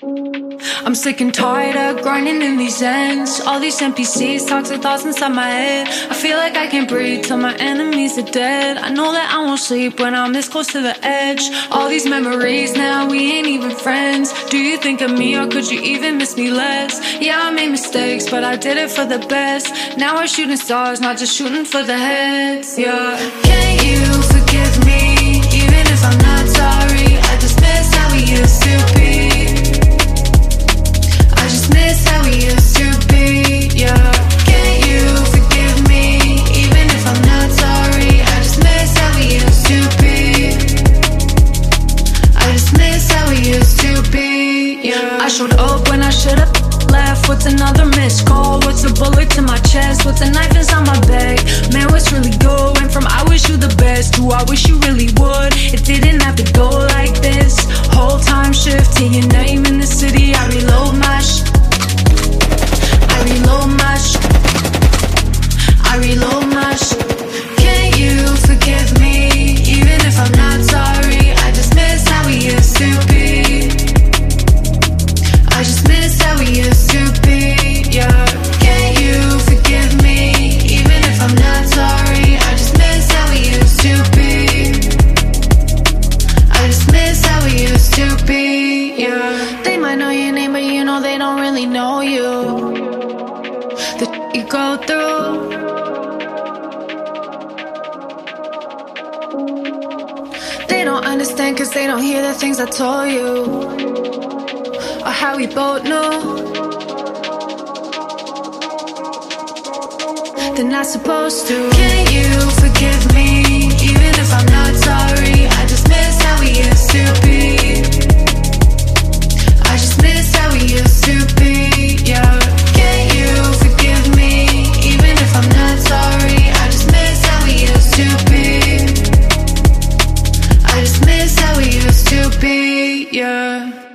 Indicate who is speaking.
Speaker 1: I'm sick and tired of grinding in these ends. All these NPCs, toxic thoughts inside my head. I feel like I can't breathe till my enemies are dead. I know that I won't sleep when I'm this close to the edge. All these memories, now we ain't even friends. Do you think of me or could you even miss me less? Yeah, I made mistakes, but I did it for the best. Now we're shooting stars, not just shooting for the heads. Yeah, can you forgive me? I showed up when I should've left. What's another missed call? What's a bullet to my chest? What's a knife inside my back? Man, what's really going from I wish you the best to I wish you really would. It didn't have to go like this. Whole time shift yeah. They might know your name, but you know they don't really know you. The you go through. They don't understand cause they don't hear the things I told you or how we both knew. They're not supposed to. Can you forgive me? Even if I'm not be, yeah.